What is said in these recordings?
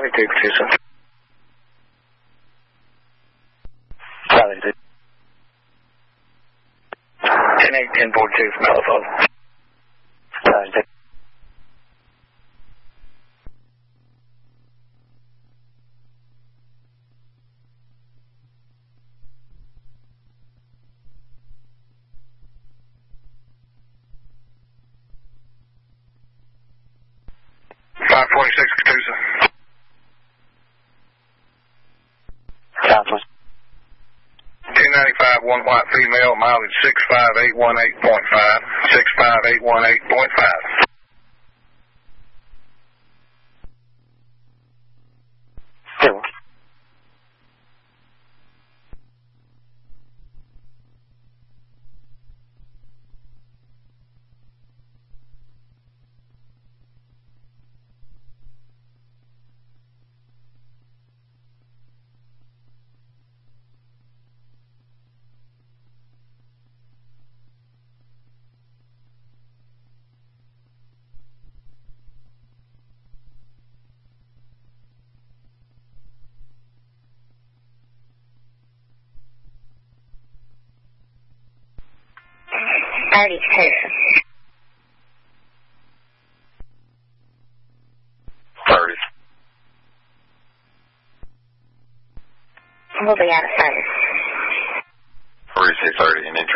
Take two, sir. Copy, take. 10 8 10 42 one white female, mileage 65818.5, 65818.5. 32. Thirty. We'll be out of service. Or say 30 and then.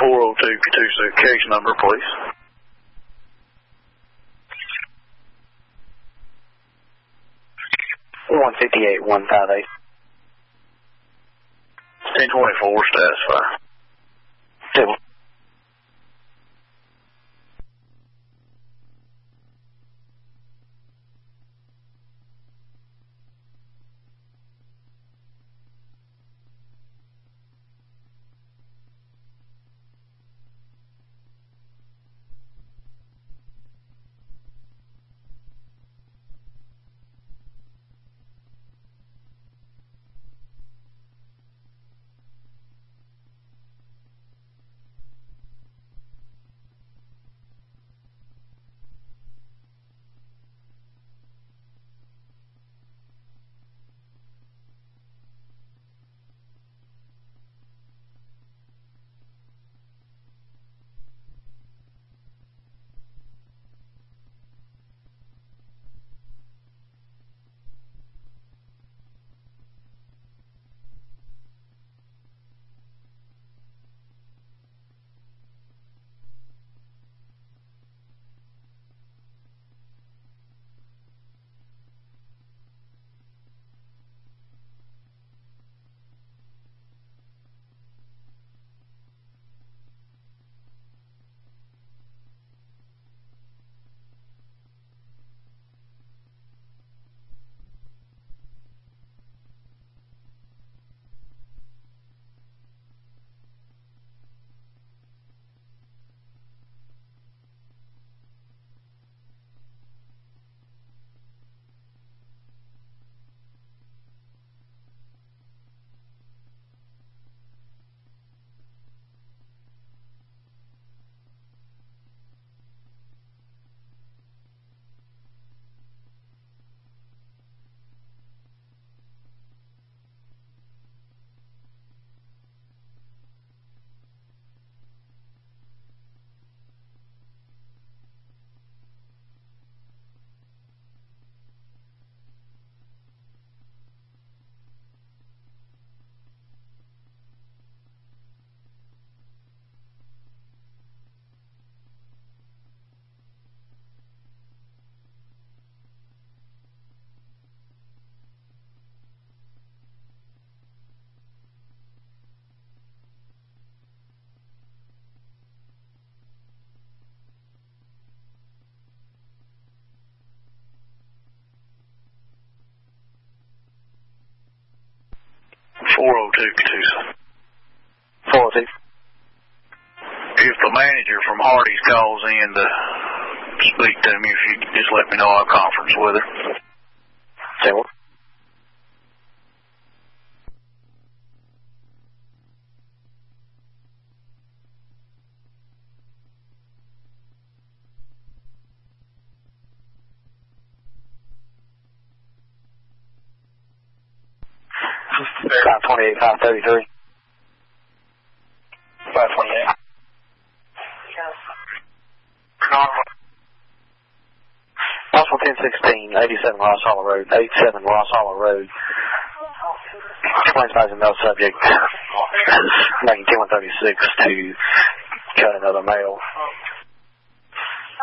402 Catoosa, case number, please. One fifty eight one five eight. Ten twenty four status 402 Catoosa. 402. If the manager from Hardee's calls in to speak to me, if you just let me know, I'll conference with her. Thirty three. Five twenty eight. Possible ten sixteen eighty seven Ross Hollow Road. Eight seven Ross Hollow Road. Explains by the male subject making ten one thirty six to cut another male.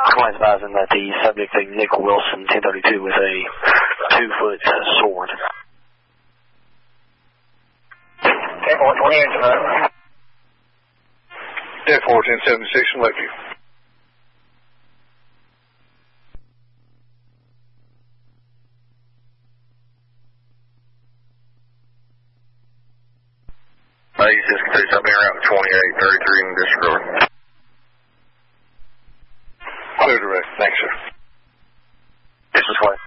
Claims advising that the subject being Nick Wilson, 1032, with a two foot sword. Ten four twenty eight tonight. Ten four ten seventy six from Lakeview. Hey, this is I've been around 2833 in this road. Clear direct. Thanks, sir. This is what?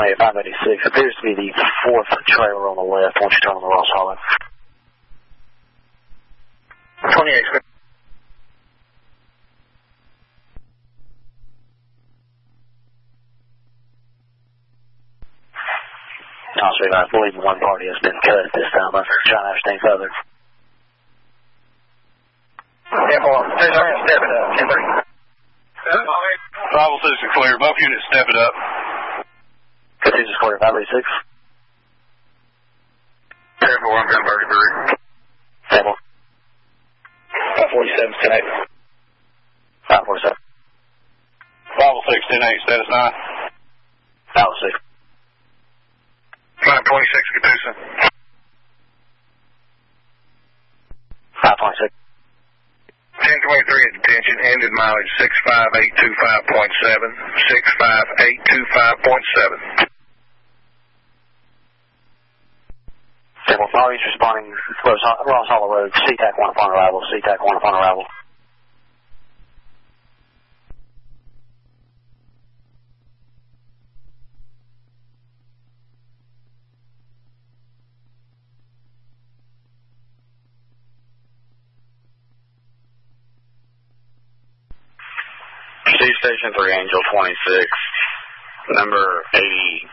runway 586 appears to be the fourth trailer on the left once you turn on the Ross Hollow. 28. Also, I believe one party has been cut this time. I'm trying to understand further. Airborne, step it up. Bible says is clear. Both units step it up. This is clear, 536. Careful, I'm 1033. Table. 47 tonight. 547. Bravo 6, 10 8, status 9. 506. 926 Catoosa. 526. 1023 at detention, ended mileage 65825.7, 65825.7. Parties responding Ross, Hollow Road, CTAC 1 upon arrival, CTAC 1 upon arrival. Chief Station 3, Angel 26, number 86,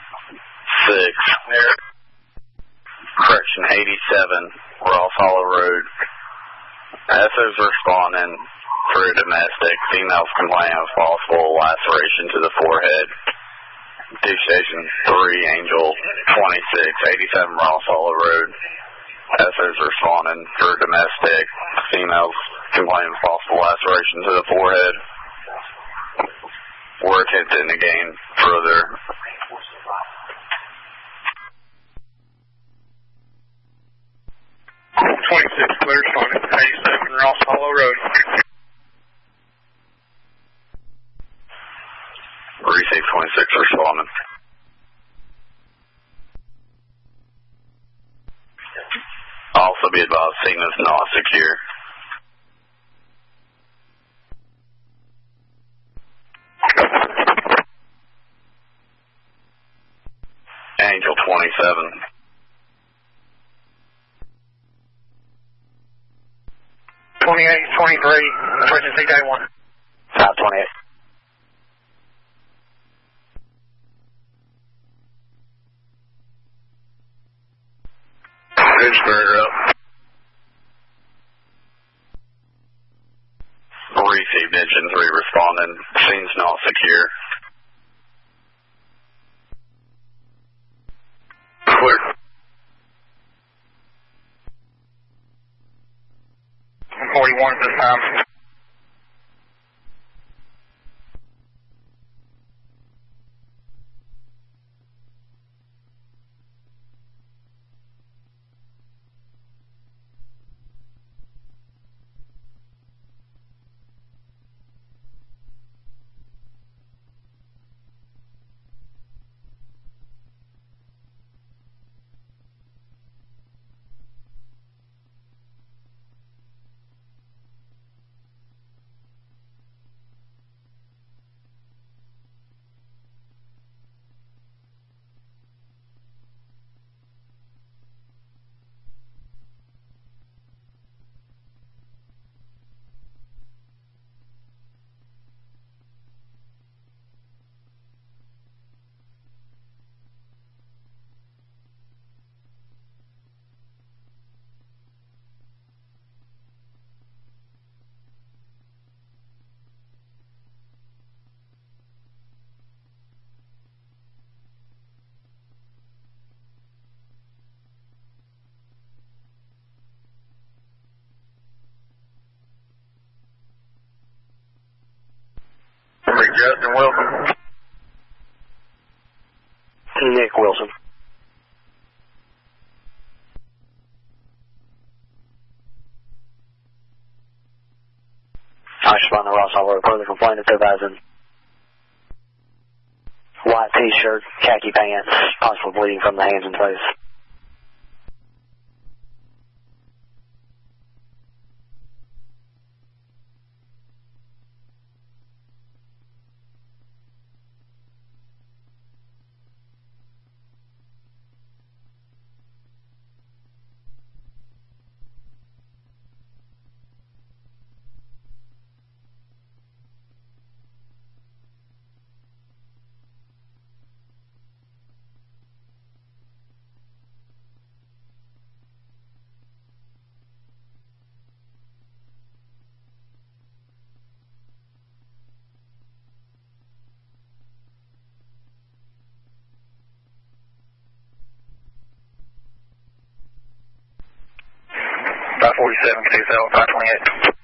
correction 87, Ross Hollow Road. SOs responding for a domestic. Females complaining of possible laceration to the forehead. Chief Station 3, Angel 26, 87 Ross Hollow Road. SOs responding for domestic. Females complaining of possible laceration to the forehead we're attempting to gain further. Twenty-six clear, starting at eighty-seven Ross Hollow Road. Receive 26 responding. Also be advised, scene is not secure. Angel 27. Twenty-eight, twenty-three, emergency day one. 528. Pittsburgh up. Received engine 3 responding. Scene's not secure. Clear. Forty-one at this time. Number Justin Wilson. Nick Wilson. I respond to Ross Hollow Road, further complaint advising white t-shirt, khaki pants, possible bleeding from the hands and face. 547, KSL 528.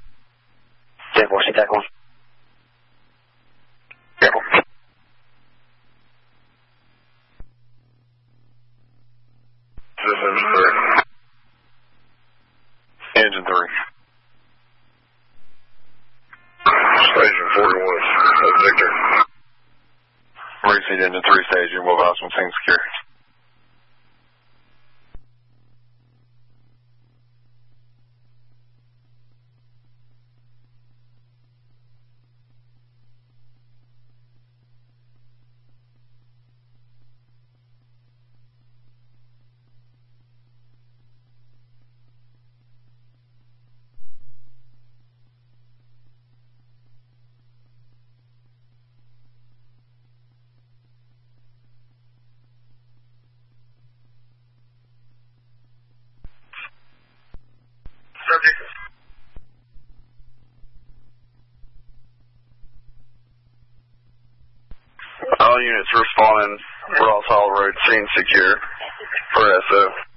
Subject. All units responding, Ross Hall Road, scene secure for SO.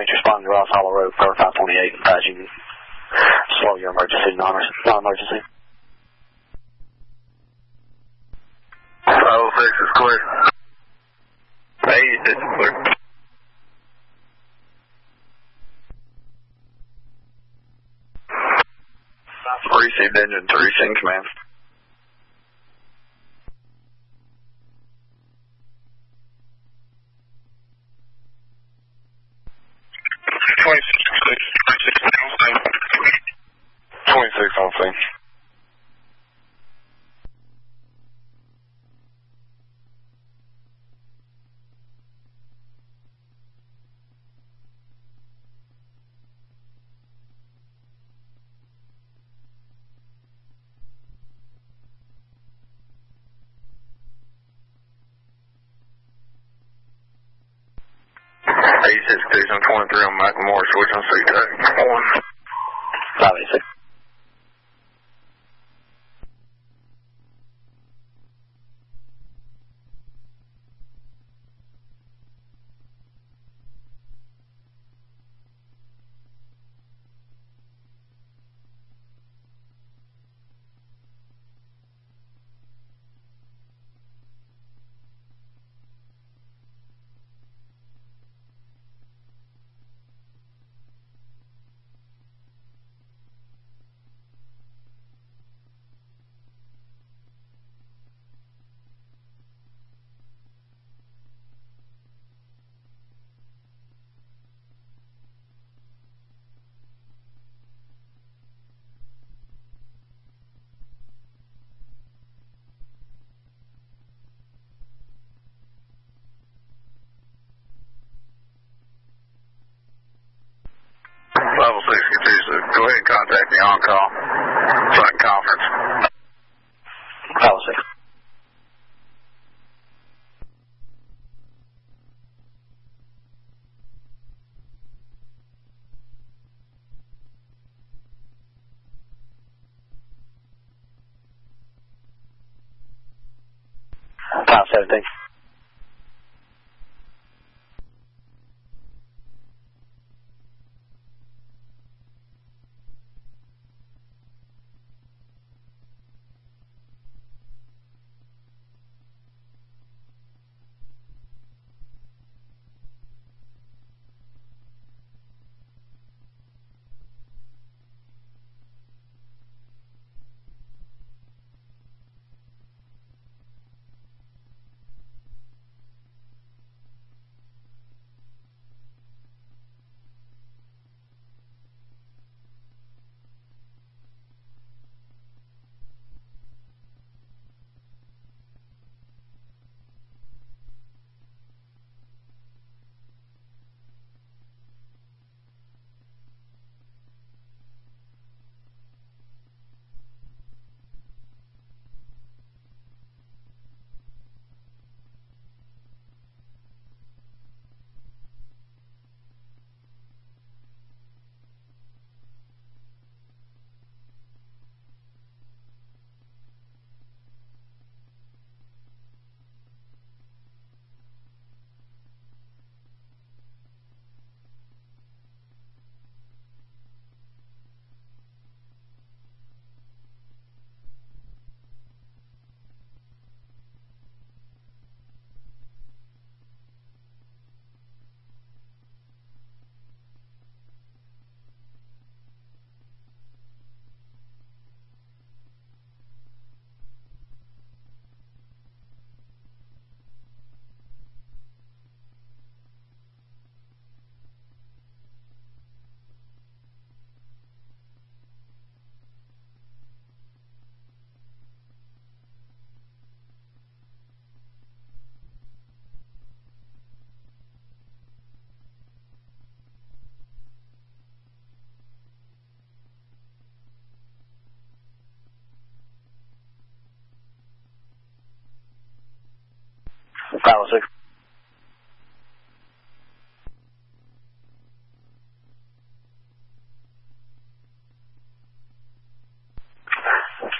All units responding to Ross Hollow Road, per 528, advising slow your emergency, non-emergency. 506 is clear. Hey, this is clear. Received engine three, scene command. East 6 on 23 on Macklemore, switch C-Tech. One. Copy, sir. 506.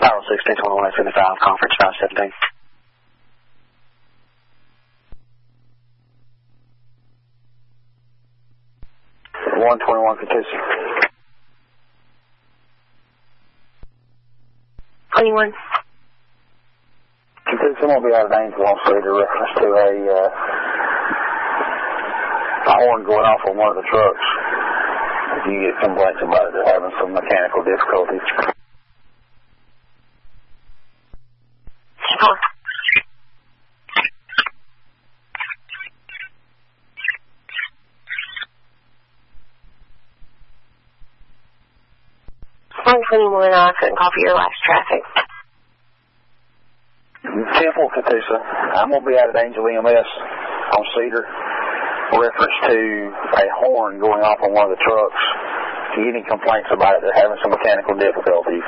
Spiral 16, 21, 75, conference 517. One twenty one Catoosa. Twenty one. Catoosa won't be out of Angel on Cedar reference to a, uh, a horn going off on one of the trucks. If you get complaints about it, they're having some mechanical difficulties. One twenty one. I couldn't for your last traffic. Temple Catoosa. I'm gonna be out at Angel EMS on Cedar. Reference to a horn going off on one of the trucks. Any complaints about it, they're having some mechanical difficulties.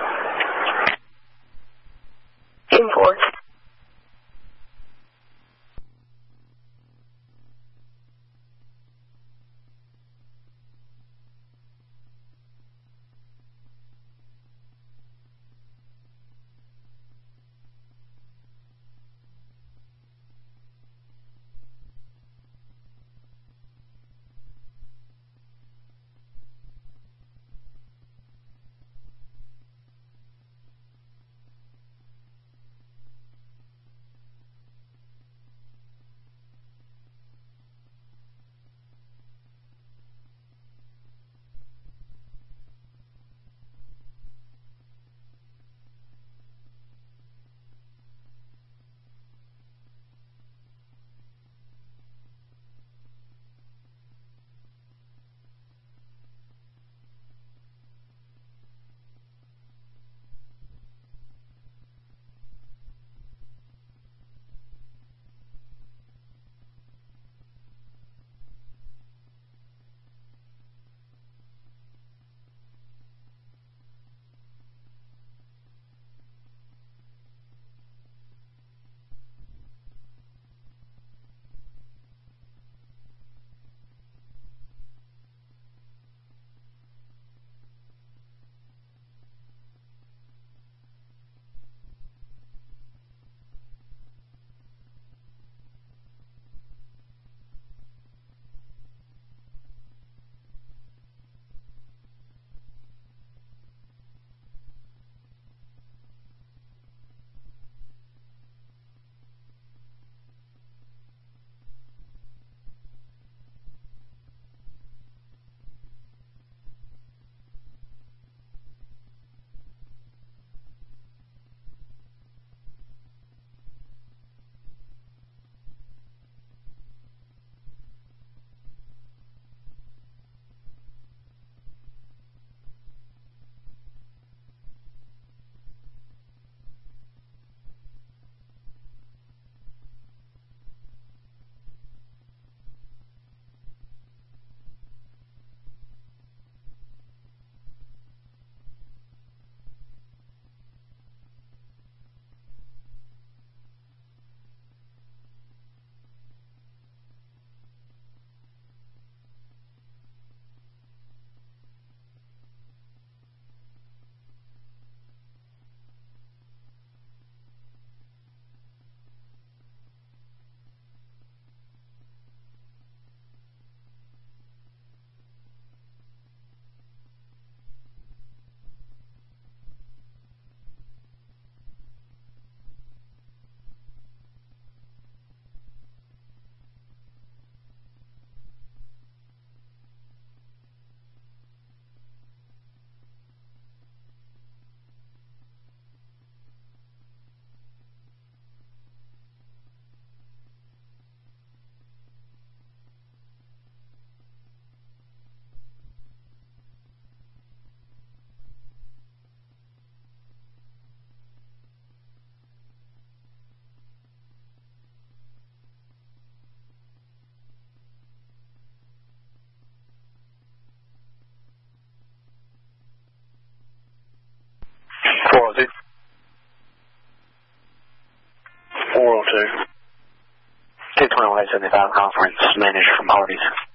2175 conference manager from Hardee's.